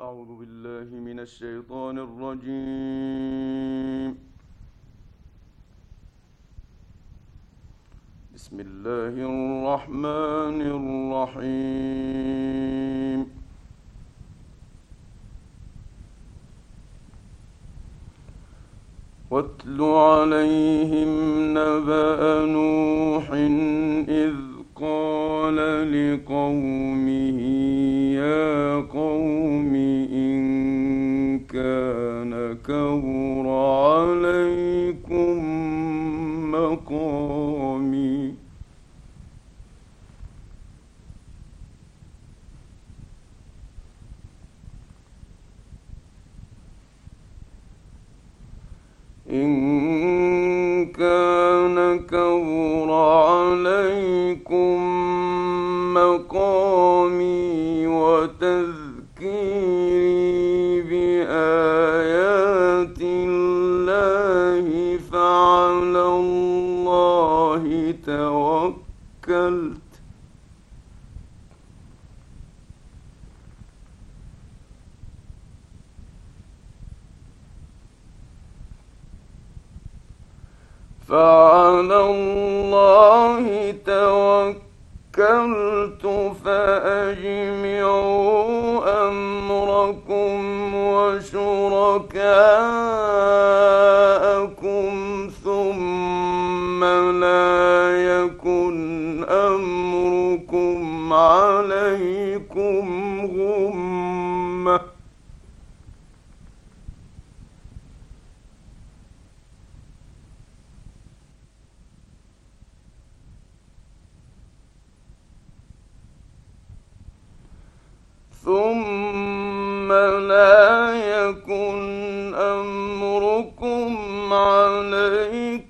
أعوذ بالله من الشيطان الرجيم. بسم الله الرحمن الرحيم. واتل عليهم نبأ نوح إذ قال لقومه يا قوم كان كبر عليكم مقامي. إن كان كبر عليكم مقامي وتذكيري فعلى الله توكلت فأجمعوا أمركم وشركاءكم ثم لا يكن أمركم عليكم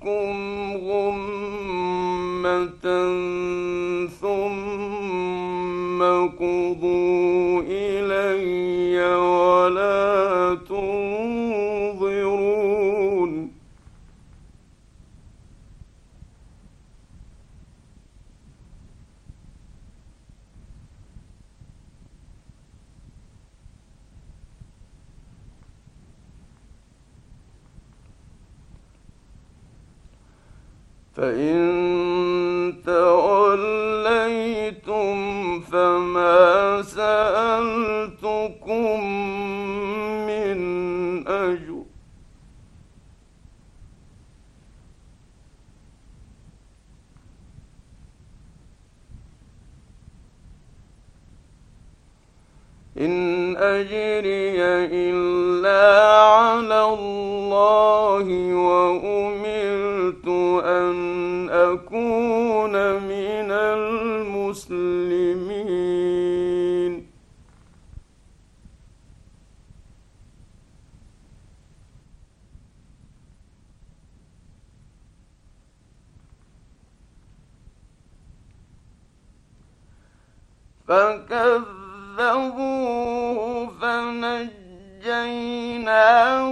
فنجيناه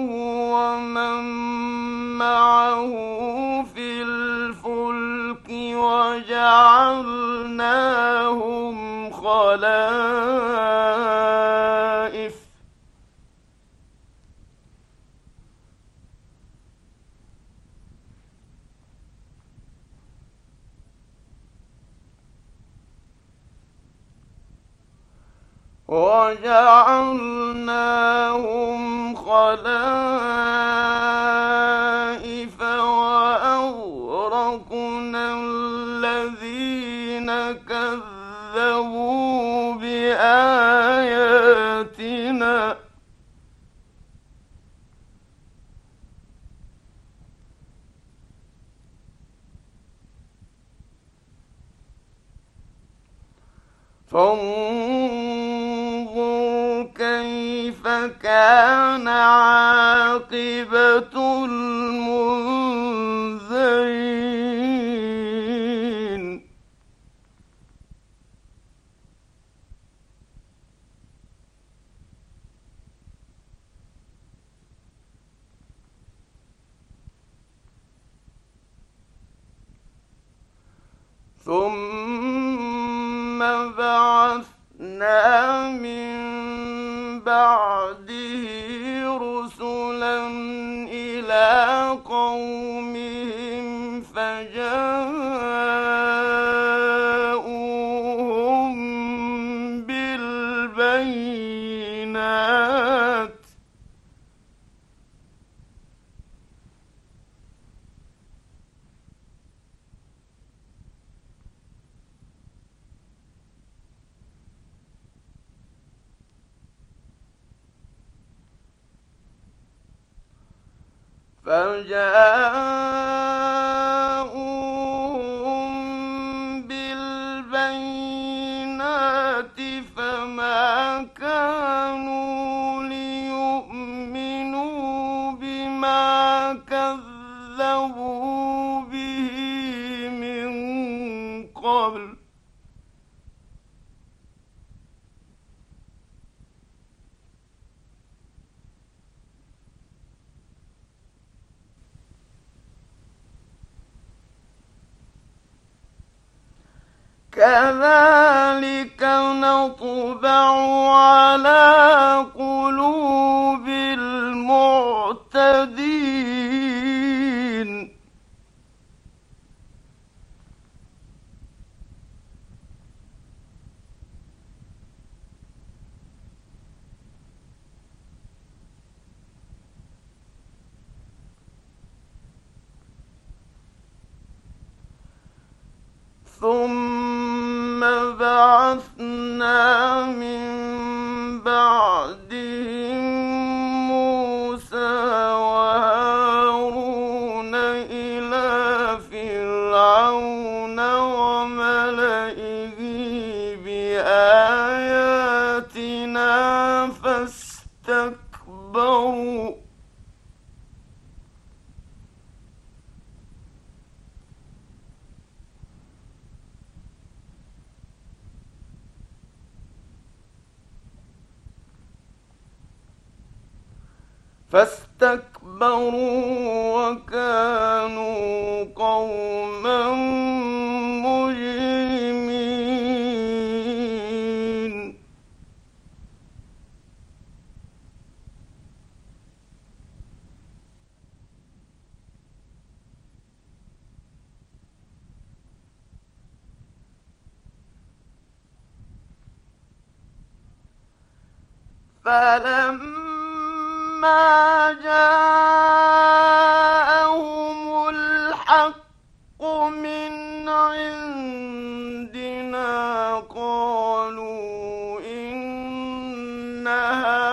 ومن معه في الفلك وجعلناهم خلائف. وجعلناهم خلائف وأغرقنا الذين كذبوا بآياتنا. فانظر كان عاقبة فجاء يتبع على فاستكبروا وكانوا قوما مجرمين. فلما فلما جاءهم الحق من عندنا قالوا إن هذا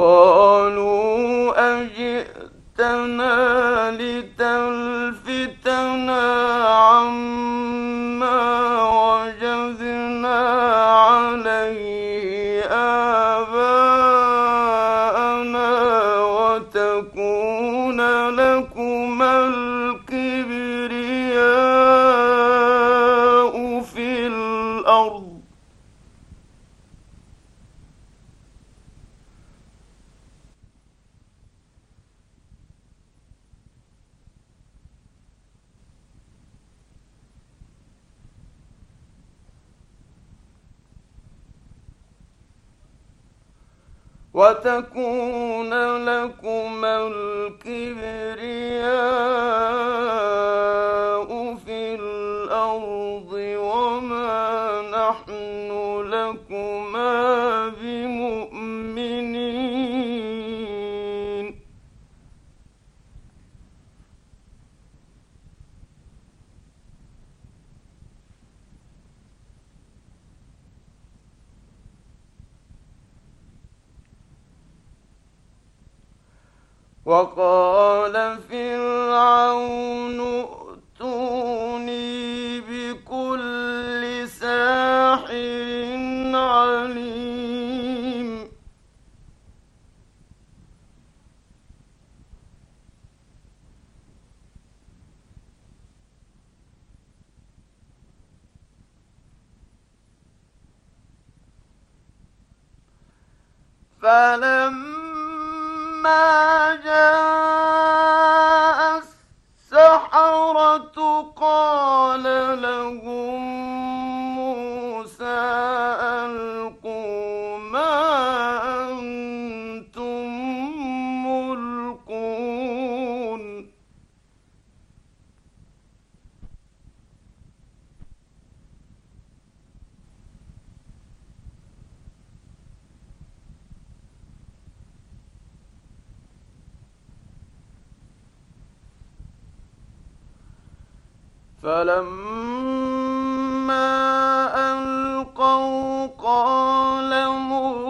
قالوا أجئتنا وتكون لكما الكبرياء. وقال فرعون ائتوني بكل ساحر عليم. فلما فلما ألقوا قال موسى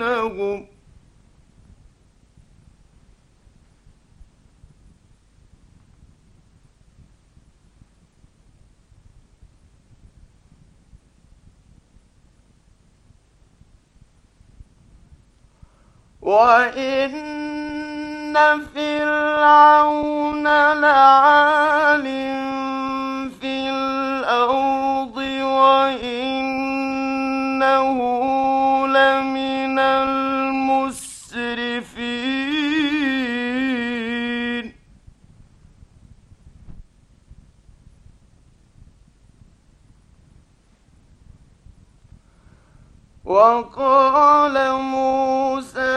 يفتنهم وإن فرعون لعال في الأرض وإنه وقال موسى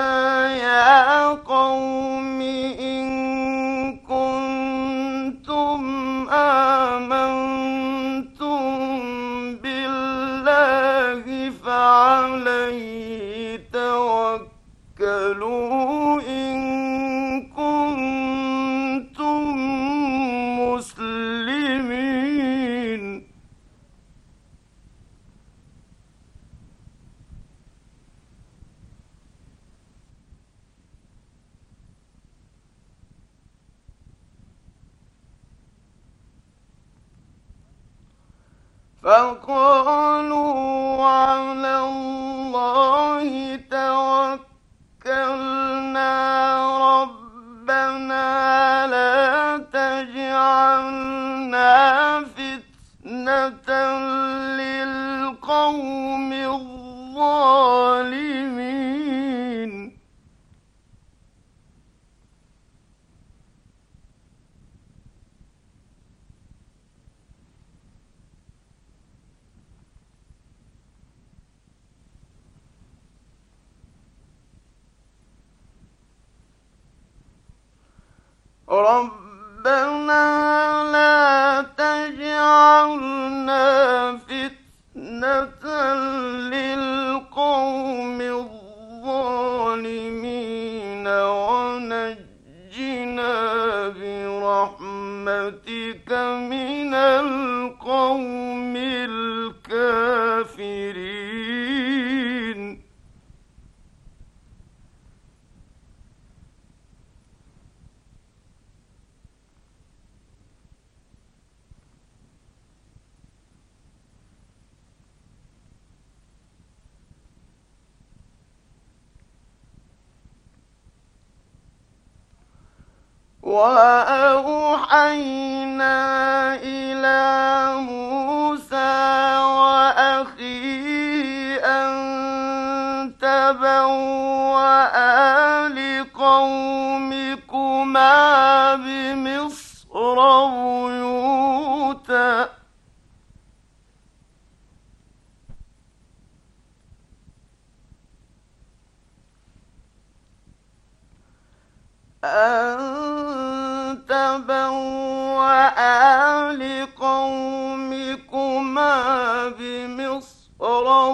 يا قوم ربنا لا تجعلنا فتنة للمسلمين وأوحينا إلى موسى وأخيه أن تبوأ لقومكما بمصر بيوتا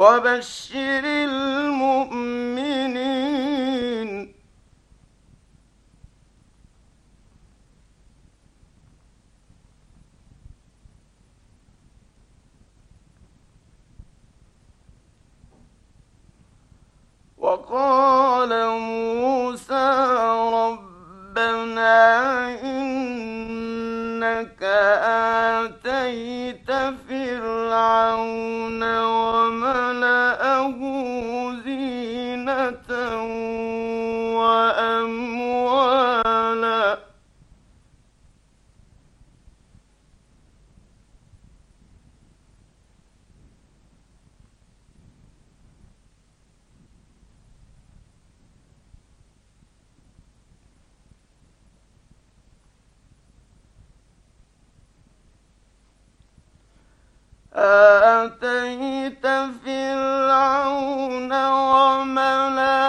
وبشر وملأه آتيت فرعون وملأه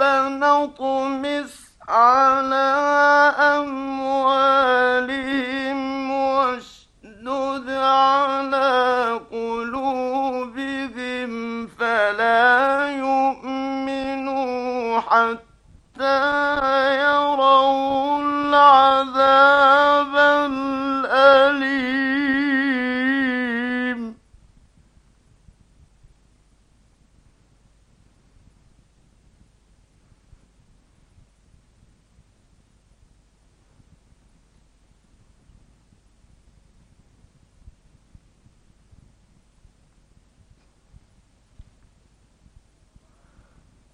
ربنا اطمس على أموالهم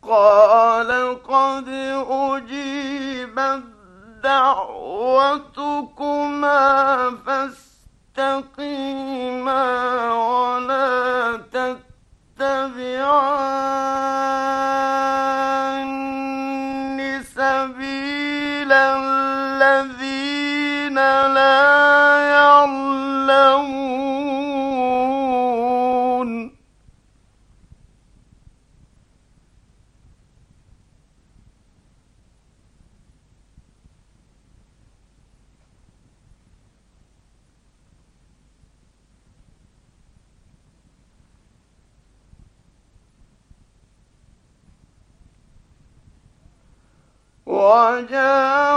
قال قد أجيبت دعوتكما فاستقيما ولا تتبعان سبيل الذين لا يعلمون حتى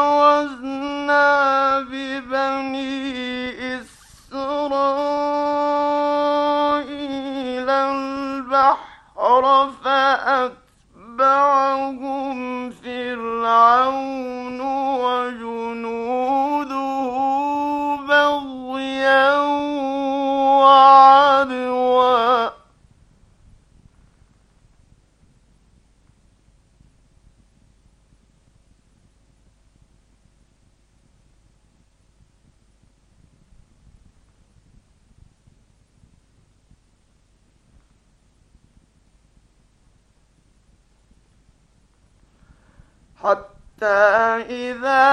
إذا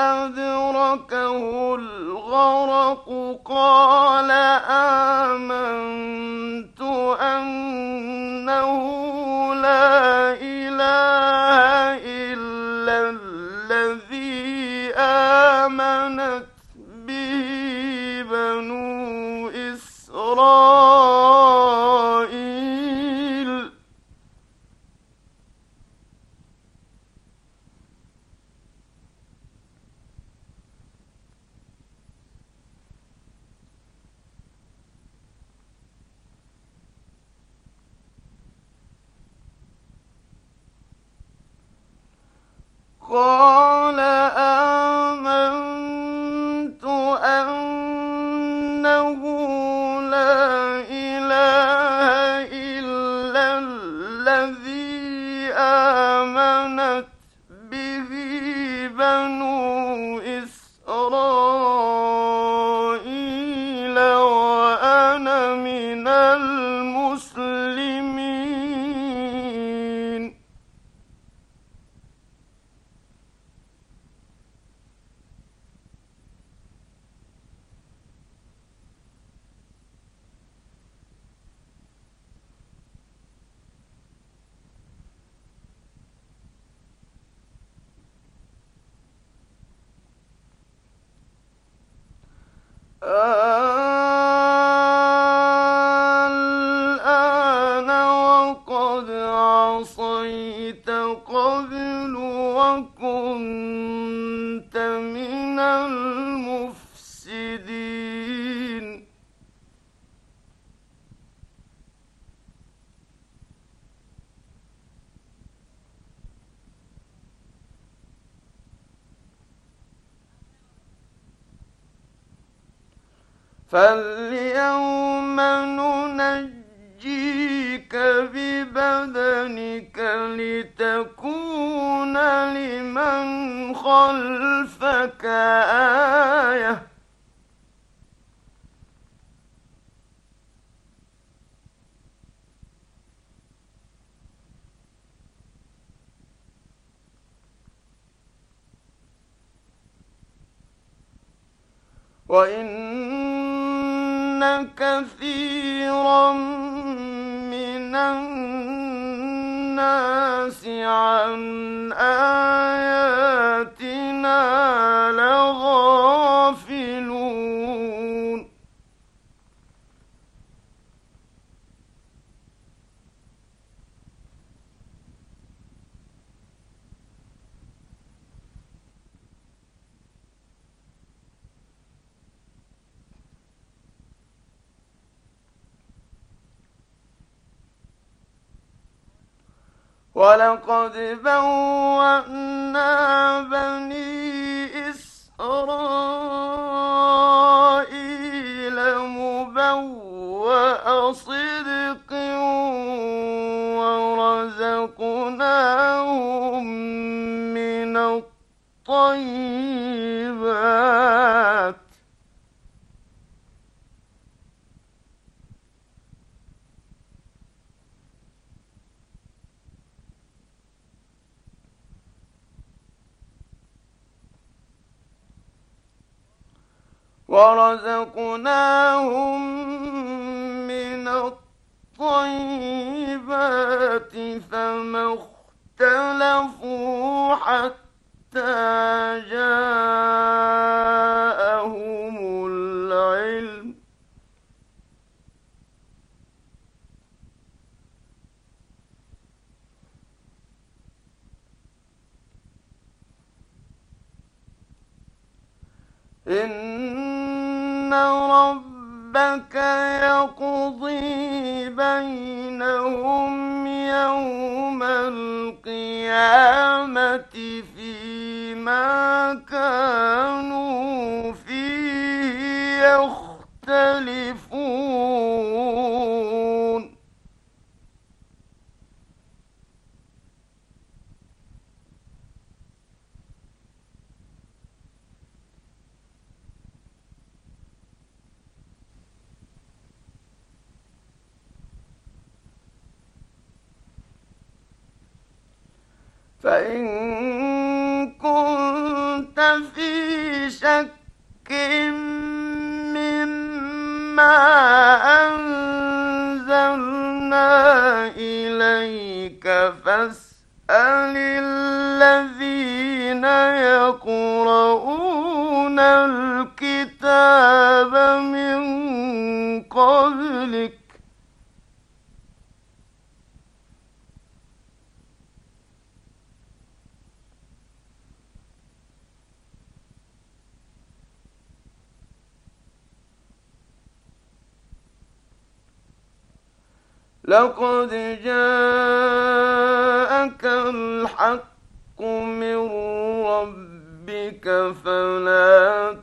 أدركه الغرق قال آمنت أنه من المفسدين. فاليوم ننجيك ببدنك لتكون لمن خلفك آية. وإن كثيرا من الناس عن آياتنا ولقد بوأنا بني إسرائيل مبوأ صدق ورزقناهم من الطيبات. ورزقناهم من الطيبات فما اختلفوا حتى جاءهم العلم. إن ربك يقضي بينهم يوم القيامة. فاسأل الذين يقرؤون الكتاب من قبلك لقد جاءك الحق من ربك فلا